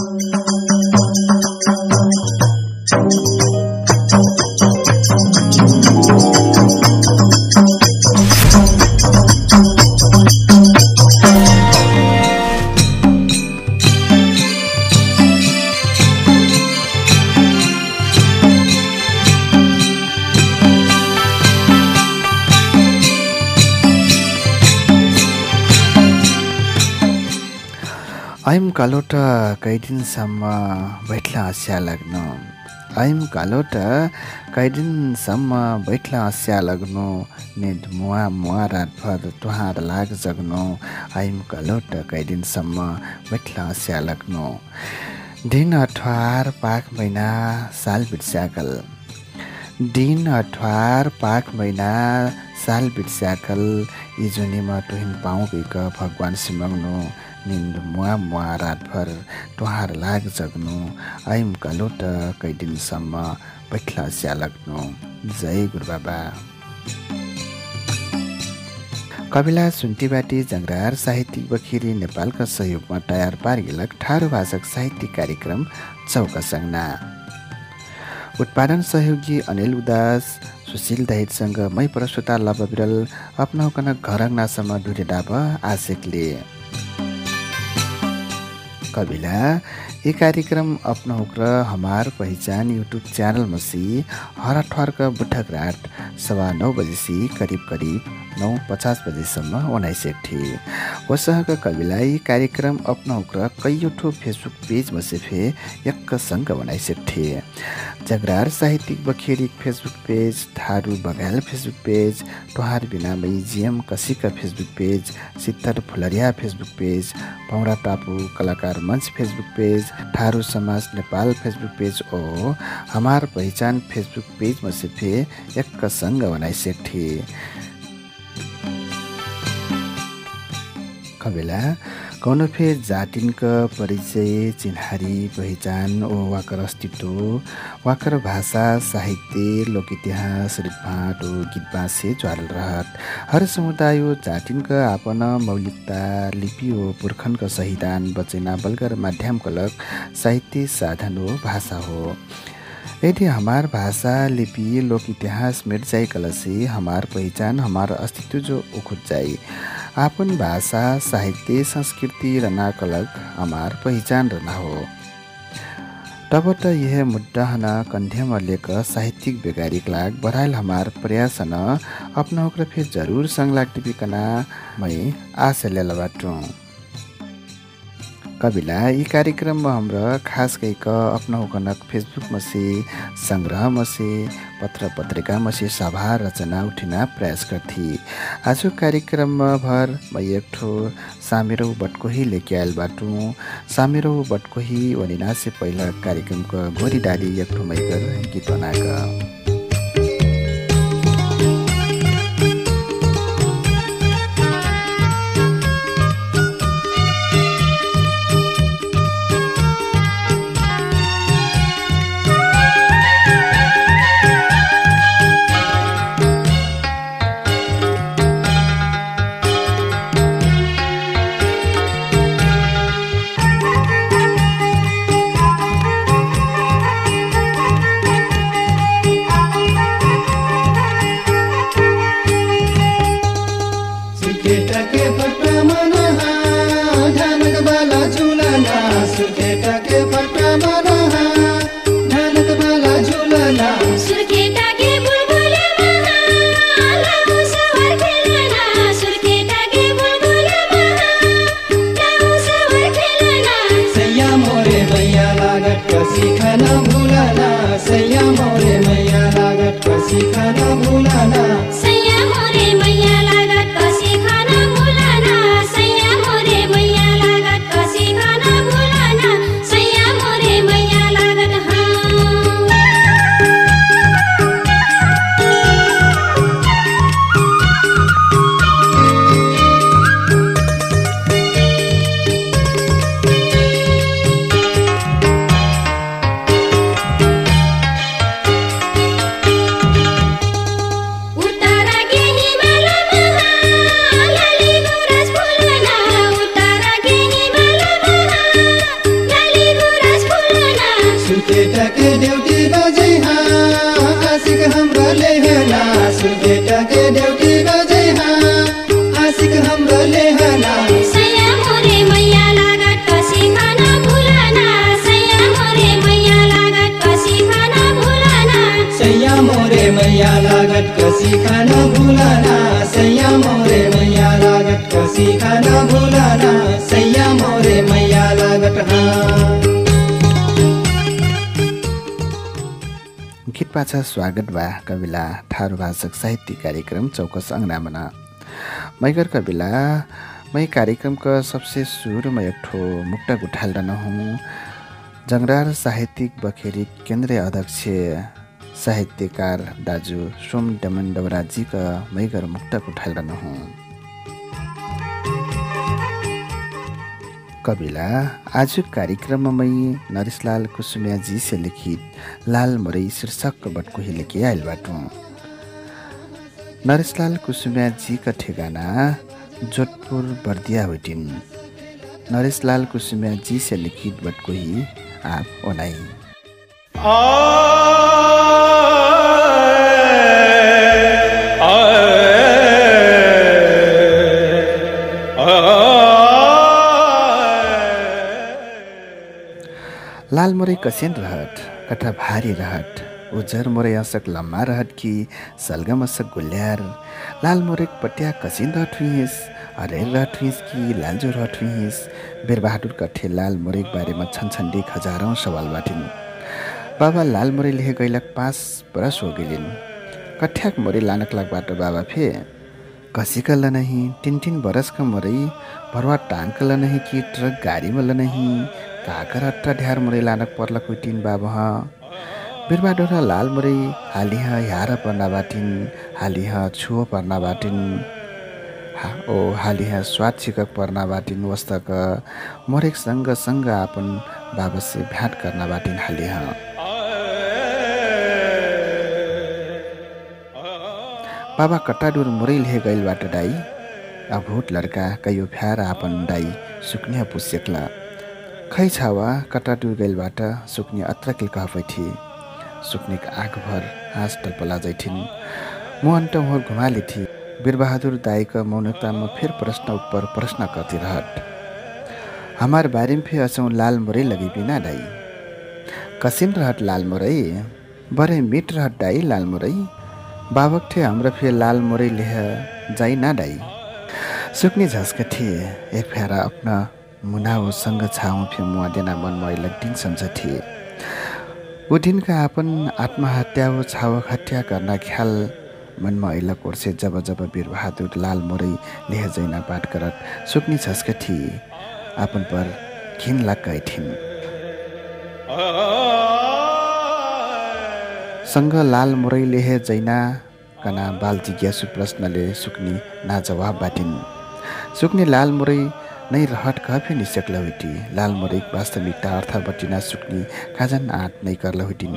Aim कालोट कैदिनसम्म बैठला हँस्या लाग्नु। Aim कालोट कैदिनसम्म बैठला हँस्या लाग्नु। निद मुवा मुवा रातभर तुहार लाग जग्नु। ऐम कालोट कैदिनसम्म बैठला हँस्या लाग्नु। दिन अठवार पाक महिना साल बिर्स्याकल। दिन अठवार पाक महिना साल बिर्स्याकल। इजुनीमा टुहिन पाउँ बिक भगवान् सिमग्नु। मुवा मुवा रातभर टुहार लाग जग्नु ऐम कलोट कैदिनसम्म बैठला स्यालग्नु। जय गुरुबाबा। कविला सुन्टीबाटी जङ्ग्रार साहित्यिक बखिरी नेपालका सहयोगमा तयार पारिलक ठाडो भाषक साहित्यिक कार्यक्रम चौका सङ्ना उत्पादन सहयोगी अनिल उदास सुशील दहितसँग मै परश्वता लभ बिरल अपनाउकन घरङ्नासम्म डुरे डाब आशेकले। कविला ये कार्यक्रम अपनाउक र हमार पहिचान युट्युब च्यानल मसी हर ठर्क बुठक रात सवा नौ बजेसी करिब करिब नौ पचास बजेसम्म थिए वसहका कविलाई कार्यक्रम अपनाउक र कैयौठो फेसबुक पेज मसेफे यक्कसँग थिए जगरार साहित्यिक बखेरिक फेसबुक पेज थारू बगाल फेसबुक पेज टोहार बिनामै जिएम कसीका फेसबुक पेज सित्तर फुलरिया फेसबुक पेज पौडा टापु कलाकार मञ्च फेसबुक पेज ठारू समाज नेपाल फेसबुक पेज ओ हमार पहिचान फेसबुक पेज मसेफे यक्कसँग बनाइसेक कबेला। कौन फेर जातिनक परिचय चिन्हारी पहिचान ओ वाकर अस्तित्व वाकर भाषा साहित्य लोक इतिहास रिटभाट ओ गीत बाँसे ज्वाल रहत हर समुदाय ओ जातिनक आपन मौलिकता लिपि ओ पुर्खनक सहिदान बचेना बलगर माध्यम कलक साहित्य साधन हो भाषा हो। यदि हमार भाषा लिपि लोक इतिहास मिट जाई कलसी हमार पहिचान हमार अस्तित्व जो उखुट आपन भाषा साहित्य संस्कृति रना कलक हमार पहिचान रना हो तब त यह मुद्दा हना कंध्यम लेक साहित्यिक बेगारिक लाग बढ़ाइल हमार प्रयास न अपना ओकरा फिर जरूर संग लाग टिपिकना मै आशा लेल कविला यी कार्यक्रममा हाम्रो खास गइक कनक फेसबुक मसे सङ्ग्रह मसे पत्र पत्रिका मसे सभा रचना उठिना प्रयास गर्थी। आज कार्यक्रममा भर म एक ठो सामेरो बटकोही लेके आयल बाटु। सामेरो बटकोही वनिना से पहिला कार्यक्रमको घोरी डाली एक ठो मैकर गीत बनाएका। भुलाना, सैया मोरे मैया लागत कसी खाना भुलाना, सैया मोरे मैया लागत हाँ। गीत पाछा स्वागत बा कविला थारू भाषक साहित्य कार्यक्रम चौकस अङ्गनामना मैगर कविला, मै कार्यक्रमका सबसे सुरुमा एक ठो मुक्तक उठाल रहूँ जङ्गरार साहित्यिक बखेरी केंद्रीय अध्यक्ष साहित्यकार दाजु सोम डमन डवराजीका मैगर मुक्तक उठाल रहूँ कविला आज कार्यक्रममा मै नरेशलाल कुसुमियाजी से लिखित लाल मरै शीर्षक बटकोही लेके आइल बाटु। नरेशलाल कुसुमियाजीका ठेगाना जोधपुर बर्दिया होटिन् नरेशलाल कुसुमियाजी से लिखित बटकोही आप ओनाई लाल मोरै कसेन रहट कठा भारी रहट उजर मोरै असक लम्मा रहट कि सलगम असक गुल्यार। लाल मोरेक पट्या कसिन रहठुइस हरेर रहठुइस कि लालजो रहठुइस बिरबहादुर कठे लाल मोरेक बारेमा छनछन्डी हजारौँ सवाल बाटिन्। बाबा लाल मोरे लेहे गैलक पाँच बरस हो गेलिन्। कठ्याक मोरे लानक लागबाट बाबा फे कसीका ल नहीं तिन तिन बरसका मोरै भरवा टाङ्क ल नहीं कि ट्रक गाडीमा ल नहीं काकर अट्टा ढ्यार मुरै लानक पर्ला कुटिन बाबह बिरबा डोरा लाल मुरै हालिह ह्यार पर्ना बाटिन हालिह छुओ पर्ना बाटिन। हा ओ हालिह स्वाद छिकक पर्ना बाटिन वस्तक मोरेक सँग सँग आपन बाबा से भ्याट करना बाटिन हालिह। बाबा कट्टाडुर मुरै लिहे गइलबाट दाई अभूत लड्का कयो फ्यार आपन दाई सुक्निया पुस्यक्ला। खै छावा कटाडुर गइलबाट सुक्ने अत्रकिल कहपैथी सुक्नेक आँखभर हाँस टल्पला जैथिन्। मोहन टौहर घुमाली थी वीरबहादुर दाईका मौनतामा फेर प्रश्न उपर प्रश्न कति रहट हमार बारेम फे असौँ लाल मुरै लगी बिना दाई कसिन रहट लाल मुरै? बरे मिट रहट दाई लाल मुरै? बाबक थे हाम्रो फे लाल मुरै लेह ना दाई। सुक्ने झस्का थिए एक फेरा अपना मुनाओसँग छाउँ फे मुआ देना मन दिन सम्झ थिए ऊ दिनका आपन आत्महत्या व छावक हत्या गर्न ख्याल मनमा ऐला कोर्से जब जब वीरबहादुर लाल मोरै लेह जैना पाठ करत सुक्नी छस्क थिए आपन पर घिन लाग्कै थिइन्। सँग लाल मोरै लेह जैना कना बाल जिज्ञासु प्रश्नले सुक्नी ना जवाब बाटिन्। सुक्ने लाल मोरै नै रहट कफे निसक्ल हुइटी। लाल मोरेक वास्तविकता अर्थ बटिना सुक्नी खाजन आँट नै कर्ल हुइटिन्।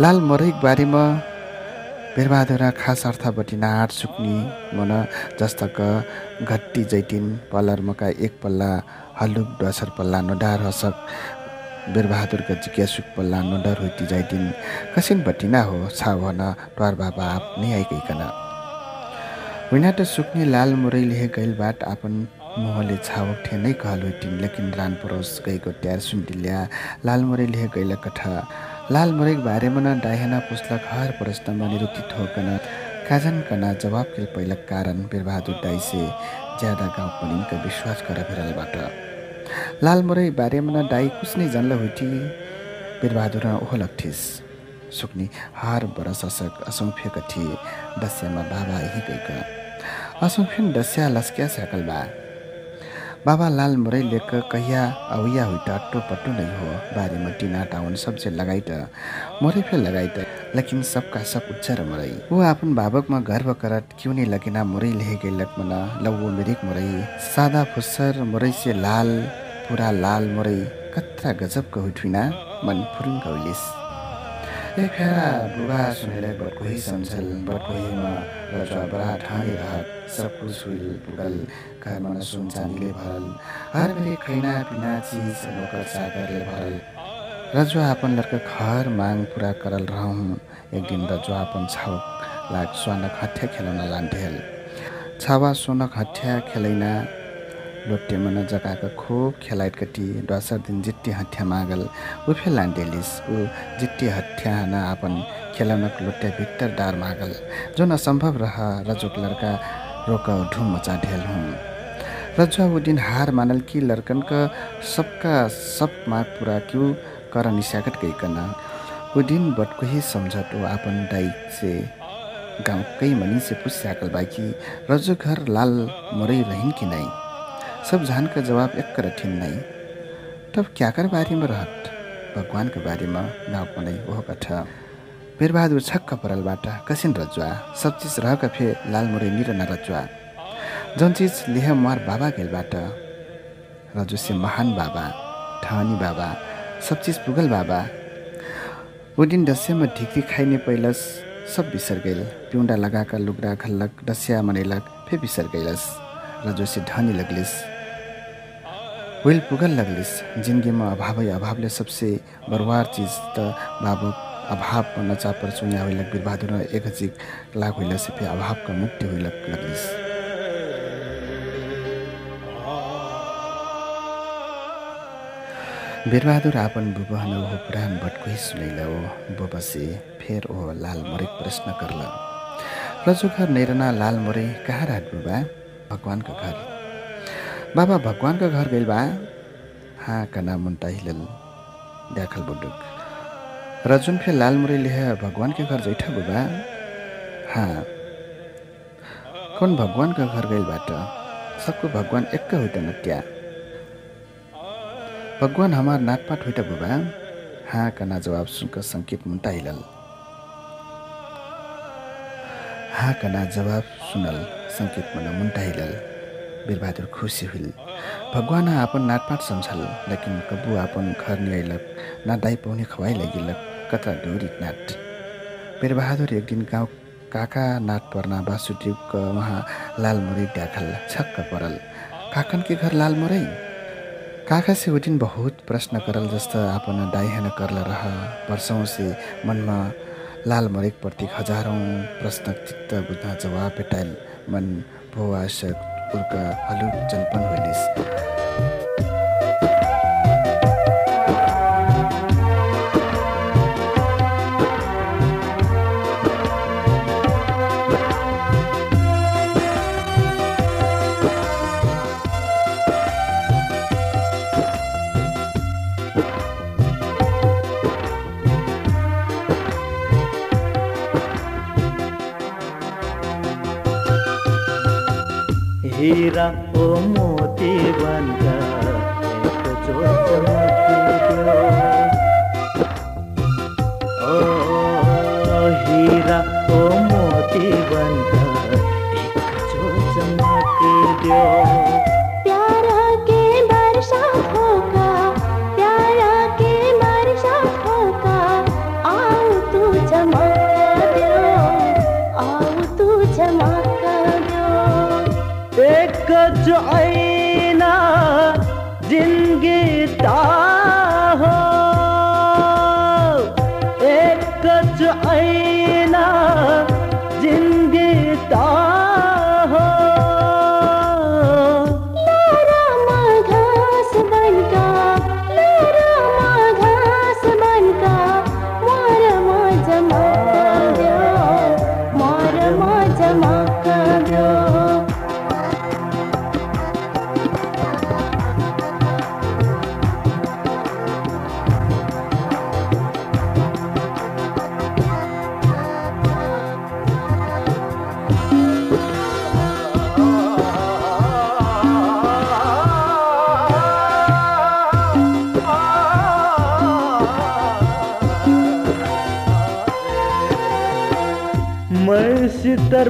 लाल मोरेक बारेमा बिरबहादुर खास अर्थ बटिना आँट सुक्नी मन जस्तक घट्टी जैटिन पलरमका एक पल्ला हल्लुक डसर पल्ला नडार हसक बिरबहादुरका जिज्ञासुक पल्ला नडर हुइटी जाइटिन कसिन बटिना हो छा भन ट्वार बाबा आप नै आइकैकन। विनाट सुक्ने लाल मुरै लेहे गैलबाट आपन मोहले छावक ठे नै कहल हुइटिन लेकिन रान परोस गएको ट्यार सुन्टिल्या लाल मुरै लेहे गैल कथा। लाल मुरैक बारेमा न डाहेना पुस्लक हर प्रश्नमा निरुत्तित होकन काजन कना जवाब के पहिलक कारण बिरबहादुर दाइसे ज्यादा गाउँ पनिनका विश्वास कर भिरलबाट। लाल मुरै बारेमा न डाइ कुछ नै जन्ल हुइटी बिरबहादुर ओहो लग्ठिस सुक्नी हार बरस असक असौफेक थिए दस्यामा बाबा यही गइक असौफिन दस्या लस्क्या स्याकल बा बाबा लाल मुरै लेक कहिया अवैया हुई त अट्टो पट्टो नै हो। बारीमा टिना टाउन सबसे लगाइत मोरै फे लगाइत लेकिन सबका सब उच्चर मरै। वो आपन बाबकमा गर्व करत क्यों नै लगिना मुरै लेहे गेलक मना लौ मिरिक मुरै। सादा फुस्सर मुरै से लाल पुरा लाल मुरै कत्रा गजबको हुठिना मन फुरुङ गौलिस फेरा बुबा सुनेर बटकोही सम्झल बटकोहीमा रजा बडा ठानी रहत सब कुछ हुइल पुगल घरमा सुन चाँदीले भरल। हर बेले खैना पिना चिज नोकर चाकरले भरल। रजुवा आपन लड़का घर माग पूरा करल रहूँ। एक दिन रजुवा आपन छाउक लाग स्वानक हत्या खेलाउन लान्थेल। छावा सोनक हत्या खेलैना लोटे मन जगाएको खोप खेलाइट कटी डसर दिन जिट्टी हत्या मागल। ऊ फेलान डेलिस ऊ जिट्टी हत्या न आपन खेलौनक लोटे भित्तर डार मागल। जोन असम्भव रह रजोक लड़का रोक ढुम मचा ढेल हुँ रजुआ वो दिन हार मानल कि लड़कन सबका सब माग पूरा क्यों कर निशाकट गईकन वो दिन बटको ही समझट वो आपन दाई से गाउँ कई मनी से पूछ सकल बाकी। रजो घर लाल मरई रहिन कि नहीं सब जान का जवाब एक रठिन नहीं तब क्या कर बारे में रहत? भगवान के बारे में गाउँ पनि ओहो कठ वीरबहादुर छक्क परलबाट कसिन रजुआ सब चिज रहका फे लाल मुरै निर न रजुआ जौन चिज लेह मार बाबा गेलबाट रजु से महान बाबा ठहनी बाबा सब चिज पुगल बाबा। वो दिन दस्यामा ढिक्री खाइने पहिलस सब बिसर गइल पिउँडा लगाएका लुग्रा घल्लक डसिया मनैलक फे बिसर गइलस र से धनी लगलिस। हुइल पुगल लगलिस। जिन्दगीमा अभावै अभावले सबसे बरवार चिज त बाबु अभाव नचा पर चुया होइलक बिरबहादुर एक हजिक लाग होइल से फे अभावका मुक्ति होइलक लगलिस। बिरबहादुर आपन बुबहन हो पुरान भटकोही सुनैल ओ बोबसे फेर ओ लाल मोरे प्रश्न करल। रजुघर नैरना लाल मोरे कहाँ रात बुबा? भगवानको घर। बाबा भगवानको घर गइल बा। हाँ कना मुन्टा हिलल ड्याखल बुडुक। रजुन फे लाल मुरे लिह भगवान के घर जैठा बुबा हाँ कौन भगवान का घर गइल बाट सबको भगवान एक होइट न त्या भगवान हमार नाटपाट होइट बुबा हाँ कना जवाब सुनकर संकेत मुन्टा हिलल हाँ कना जवाब सुनल संकेत मन मुन्टा हिलल वीरबहादुर खुसी हुइल। भगवान आपन नाटपाट सम्झल लेकिन कबू आपन घर नियलक ना पाउने खवाई लगिलक डोरी नाट वीरबहादुर एक दिन गाउँ काका नाट पर्ना बासुदेवको उहाँ लालमुरै ड्याखल छक्क परल। काकन के घर लालमुरै? काका से दिन बहुत प्रश्न करल जस्तो आपन दाइहन करल रह। वर्षौँ से मनमा लाल मरेक प्रति हजारौँ प्रश्न चित्त बुझ्न जवाब भेटाइल। मन भो आशक उर्का हलुक जल्पन होइलिस Libra. सितर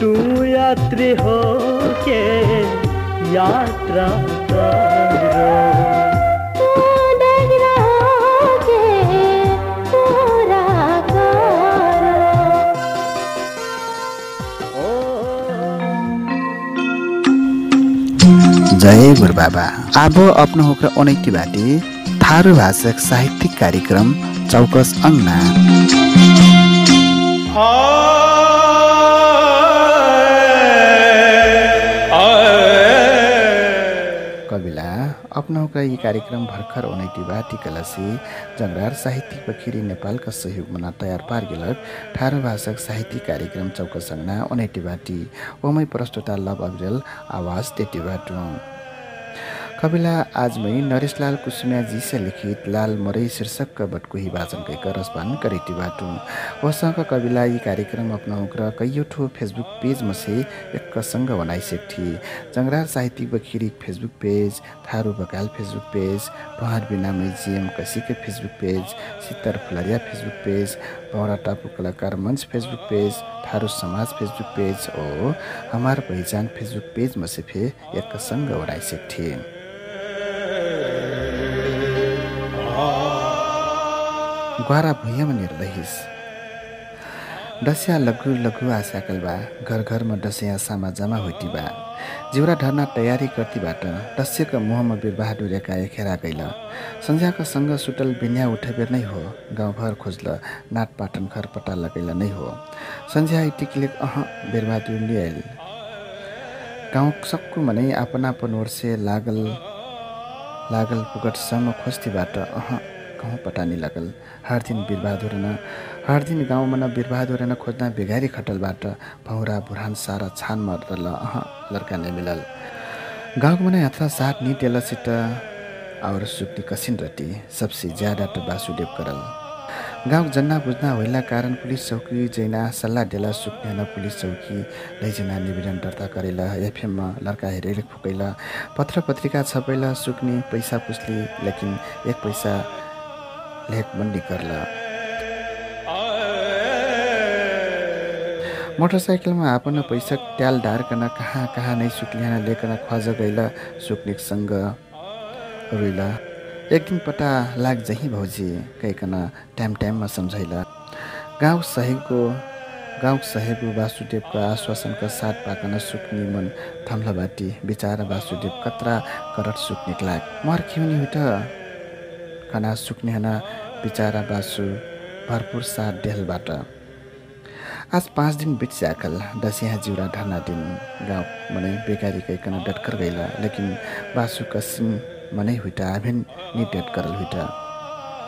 तू डगरा के पूरा करो। जय गुरुबाबा अब अपनो होकर अनैति बाटी। थारू भाषक साहित्यिक कार्यक्रम चौकस अन्ना अपना होकर यी कार्यक्रम भर्खर अनैति बाटी कलसी जंगरार साहित्यिक बखिरी नेपालका सहयोगमा तयार पार गेलक ठारो भाषक साहित्यिक कार्यक्रम चौकस अन्ना अनैति बाटी ओमै प्रस्तुता लभ अविरल आवाज तेटी बाटो। कविला आजमै नरेशलाल कुसुमिया जी से लिखित लाल मरै शीर्षक बटकुही वाचन कै करस्पान करेटी बाटु। वसँग कविला यी कार्यक्रम अपनाउक र कैयौँ ठो फेसबुक पेजमा से एक सँग बनाइ सेठी जङ्गरार साहित्यिक बखिरी Facebook page Tharu Bakal Facebook page पहाड बिना म्युजियम कसीके फेसबुक पेज सित्तर फुलरिया फेसबुक पेज बौरा टापु कलाकार मञ्च फेसबुक पेज थारू समाज फेसबुक पेज ओ हमार पहिचान फेसबुक पेजमा से फे एक ग्वारा भुइँमा निर्दहिस डसिया लघु लघु आशाकल बा घर घरमा डसिया सामा जमा होइटी बा। जिउरा ढर्ना तयारी गर्तीबाट डस्यका मुहमा बिरबहादुर एकाए खेरा गइल सन्ध्याको सँग सुटल बिन्या उठेबेर नै हो। गाउँभर खोज्ल नाट पाटन घर पटा लगैल नै हो। सन्ध्या टिकले अह बिरबहादुर लिएल गाउँ सबको मनै आपन ओर्से लागल लागल पुगटसम्म खोस्तीबाट अह गाउँ पटानी लागल। हर दिन न हर दिन गाउँमा न बिरबहादुर न खोज्न बेगारी खटलबाट भौरा बुढान सारा छान मरल अह लड्का नै मिलल। गाउँको मन यात्रा साथ नि टेलसित और सुक्ति कसिन रटी सबसे ज्यादा त वासुदेव करल। गाउँ जन्ना बुझ्ना होइला कारण पुलिस चौकी जैना सल्लाह डेला सुक्ने न पुलिस चौकी लैजना निवेदन दर्ता करेला। एफएममा लड्का हेरेर फुकैला। पत्र पत्रिका छपैला सुक्ने पैसा पुस्ली लेकिन एक पैसा लेख बन्दी करला मोटरसाइकलमा आपन पैसा ट्याल ढारकन कहाँ कहाँ नै सुक्लिहान लेकन ख्वाज गैला सुक्निकसँग रुइला। एक दिन पटा लाग जही भौजी कहिकन टाइम टाइममा सम्झैला गाउँ सहेबको गाउँ सहेबु वासुदेवको आश्वासनका साथ पाकन सुक्ने मन थम्ल बाटी बिचारा वासुदेव कत्रा करट सुक्निक लाग। मर खिउनी हुट कना सुक्ने बिचारा बासु भरपुर साथ डेलबाट। आज पाँच दिन बिट दसिया जिउरा ढर्ना दिन। गाउँ मनै बेकारी कैकन डटकर गइला लेकिन बासु कसिन मनै हुइटा आभेन नि डेट करल हुइटा।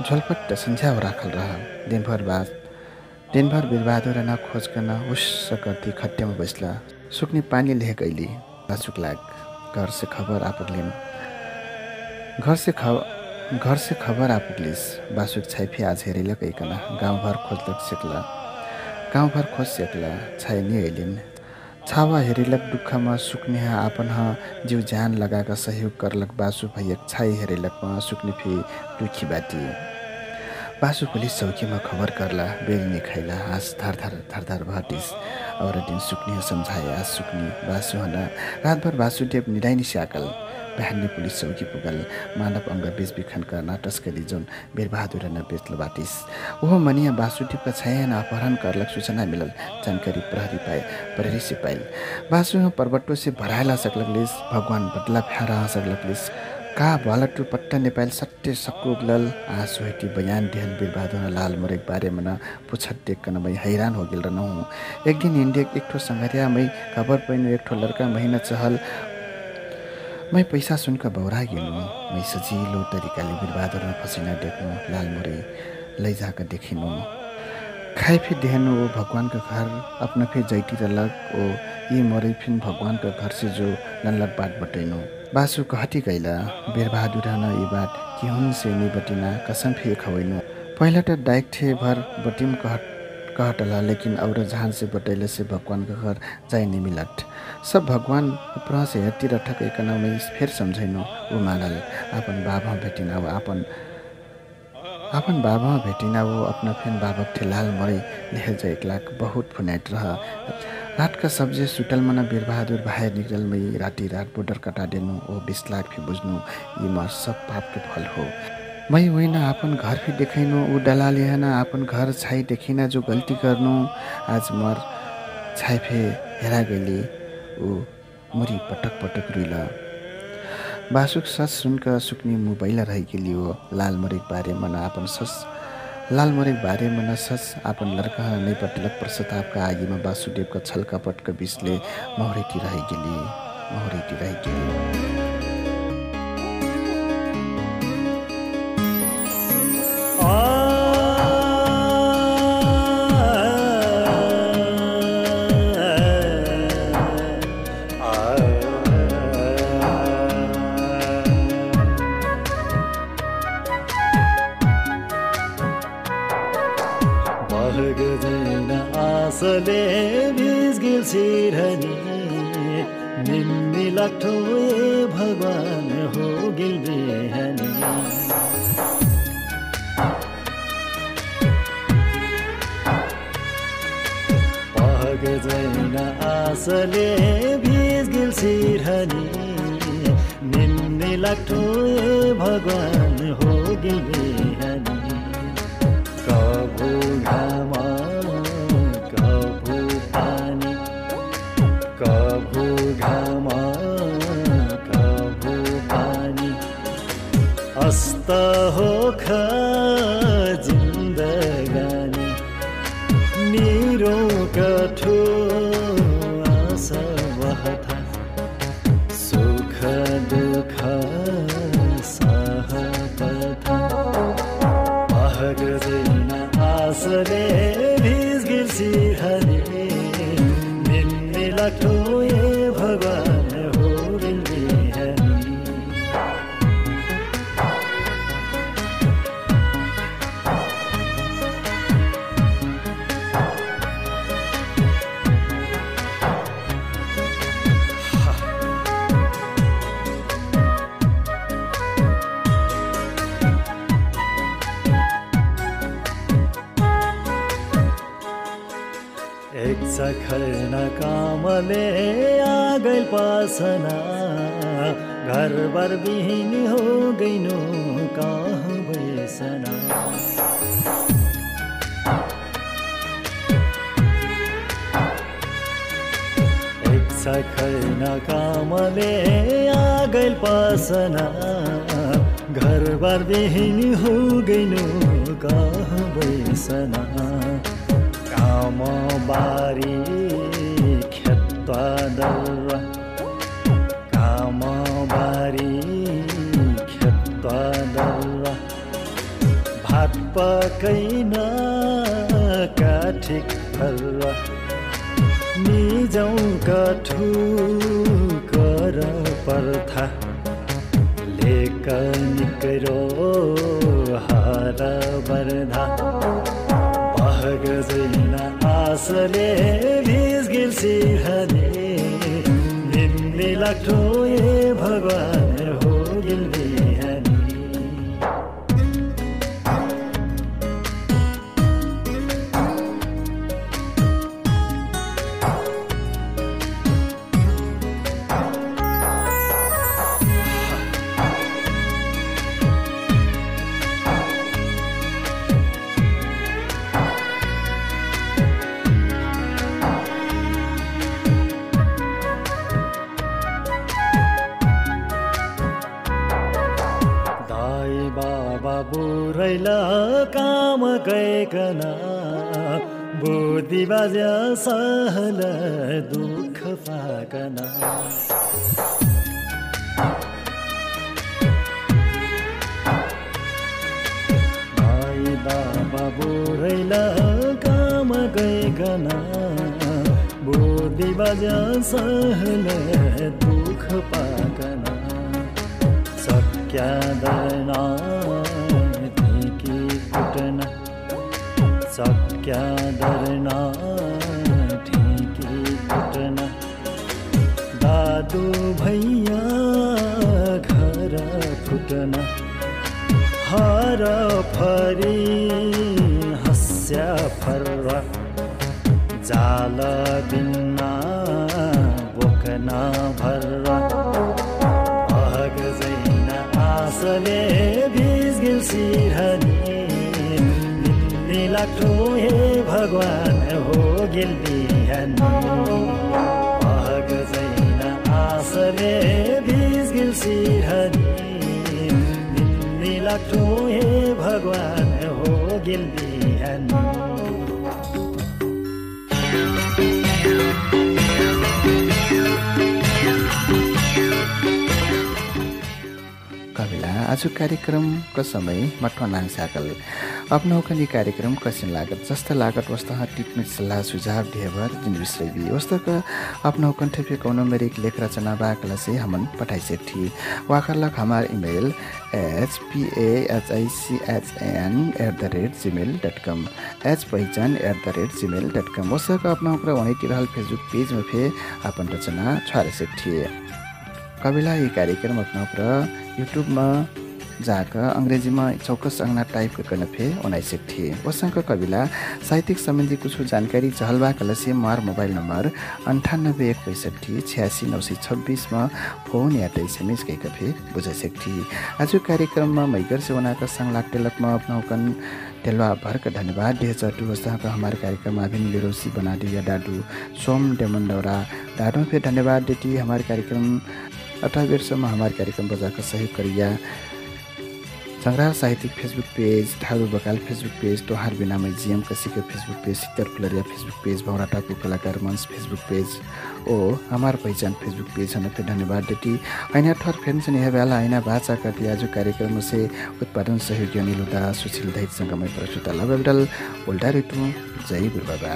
झोलपट्ट सन्झ्या राखल रह दिनभर बाद दिनभर बिरबहादुर न खोजकन उस्स गर्ती खट्यामा बस्ला। सुक्ने पानी लेह गइली बासुक लाग घर से खबर आपुग्लिन् घर से खबर घर से खबर आपुग्लिस बासुक छाइफी आज हेरेल कैकन गाउँभर खोज्लक सेक्ला। गाउँभर खोज सेक्ला छाइ नि हेलिन् छावा हेरिलक दुःखमा सुक्ने आपन जिउ ज्यान लगाएका सहयोग करलक बासु भैयक छाइ हेरेलक सुक्ने फे दुखी बाटी बासु पुलिस चौकीमा खबर करला बेलिने खैला हाँस धर धर धर धर भटिस और दिन सुक्ने सम्झाए आज सुक्ने बासु हन रातभर वासुदेव निडाइनी स्याकल बिहानले पुलिस चौकी पुगल मानव अङ्ग बेचबिखन गर्न तस्करी जोन वीरबहादुर न बेचल बाटिस ओहो मनिया वासुदेवका छायान अपहरण करलक सूचना मिलल जानकारी प्रहरी पाए प्रहरी से पाइल बासु पर्वटो से भरायला सकलक लिस भगवान बदला फ्यारा सकलक का बालटु पट्टा नेपाल सट्टे सक्कु उगलल आ सोहेटी बयान देहल वीरबहादुर लाल मोरेक बारे मना पुछत देख मै हैरान हो गेल रहूँ एक दिन इंडिया एक ठो संगरिया मै खबर पैनु एक ठो लड़का महीना चहल। मै पैसा सुनका बौरा गेनु मै सजिलो तरिकाले वीरबहादुर फसिना देख्नु लाल मोरे लैजाका देखिनु। खाइ फिर देहन वो भगवान का घर अपना फिर जैती रहलक ओ ये मरे फिर भगवान का घर से जो लल्लक बात बटैनो बासु कहती कैला बेर बहादुर हन ये बात कि हुन से नहीं बटिना कसम फिर खवैनो? पहिला त डाइक थे भर बटिम कहट कहटला लेकिन और जहान से बटैले से भगवान का घर जाए नहीं मिलत सब भगवान उपरा से हेती रठक एक में फिर समझैनो ऊ मानल आपन बाबा भेटिना वा आपन आपन बाबा भेटिना वो अपना फेन बाबक थे लाल मरै एक लाख बहुत फुनाइट रह। रात का सब्जे सुटल मना बीर बहादुर बाहर निकल मई राती रात बॉर्डर कटा देनु ओ बीस लाख बुझ्नु ये मर सब पाप के फल हो। मै होइन आपन घर भी देखैनु ऊ डलाले हन आपन घर छाई देखिन जो गल्ती गर्नु आज मर छाई फे हेरा गइली ऊ मुरी पटक पटक रुइला। बासुक सस सुनकर सुक्ने मोबाइल रही लियो लाल मरेक बारे मन आपन सस लाल मरेक बारे मन सस आपन लड़का नै पटलक प्रसतापका आगीमा वासुदेवका छल कपटका बिचले मौरेटी रही गेली रही गेली। जैन आसले भिजगिल सिरहनी। निम्नी लाग्ठो ए भगवान हो गिल बिहानी कभू घाम कभू पानी। कभू घाम कभू पानी। सखर कामले आ गइल पासना घर बर बिहीन हो गइनु कहाँ बैसना एक सखर कामले आ गइल पासना घर बार बिहीन हो गइनु कहाँ बैसना काम बारी खेत्वा दर्रा काम बारी खेत्वा दर्रा भात पकैन काठिक फर्रा निजाउँ कठु कर पर्था। लेक निकरो हार बर्धा। आसले भिजगिल सिरहने निम्ने लाग्ठो ए भगवान सहल दुःख पाकन दाई बाबा बुरैला काम गइकन बुद्धि बजा सहले फुटन हर फरी हस्या फर्र जाल बिन्ना बोकना भर्र अहग जैन आसले भिजगिल सिरहनी। निन्दी लाग्थो हे भगवान हो गेल बिहानी। अहग जैन आसले भिजगिल सिरहनी। निन्दी लाग्थो हे भगवान हो गेल बिहानी कविला आज कार्यक्रमको समय मठमा साकल अपनाउकनी कार्यक्रम कसिन लागत जस्ता लागत वस्तः टिप्पणी सल्लाह सुझाव ढेबर जिन विषय भी वस्तक अपनाउकन ठेपे कौनो मेरे एक लेख रचना बाकला से हमन पठाई से थी वाखरलक हमार email H P H I C H N at the rate Gmail dot com H पहिचान at the rate Gmail dot com वस्तक वहीँतिर रहल फेसबुक पेजमा फे अपन रचना छुवारे से थिए। कविला यी कार्यक्रम अपनाउकर युट्युबमा जाकर अङ्ग्रेजीमा चौकस अङ्गना टाइप गर्न फे उनाइसेक थिए वसँग कविला साहित्यिक सम्बन्धी कुछ जानकारी चहलबा कलसी मार मोबाइल नम्बर अन्ठानब्बे एक पैँसठी छ्यासी नौ सय छब्बिसमा फोन या त एसएमएस गएका फे बुझाइसेक थिए। आज कार्यक्रममा मैगर से उनाका संग लागटेलकमा अपनाउकन तेलवा भरक धन्यवाद। ढे चटु वस्तुका हमारे कार्यक्रम अभिन लिरोसी बना दिया डाडू सोम डेमन डौरा डाडो पे धन्यवाद। देती हमारे कार्यक्रम अठारह वर्षमा हमारे कार्यक्रम बजाकर सहयोग करिया सङ्ग्रह साहित्यिक फेसबुक पेज थारू बकाल फेसबुक पेज तोहार बिनामै जिएम कसीको फेसबुक पेज शीतल फुलरिया फेसबुक पेज भौराटाको कलाकार मञ्च फेसबुक पेज ओ हाम्रो पहिचान फेसबुक पेज हन धन्यवाद डेटी। ऐना थर फेन्स नि हेबेला ऐना भाषा कति आज कार्यक्रम से उत्पादन सहयोगी अनिलुदा सुशील दहितसँग मै प्रस्तुत लभेडल ओल्टा रेटु जय गुरुबाबा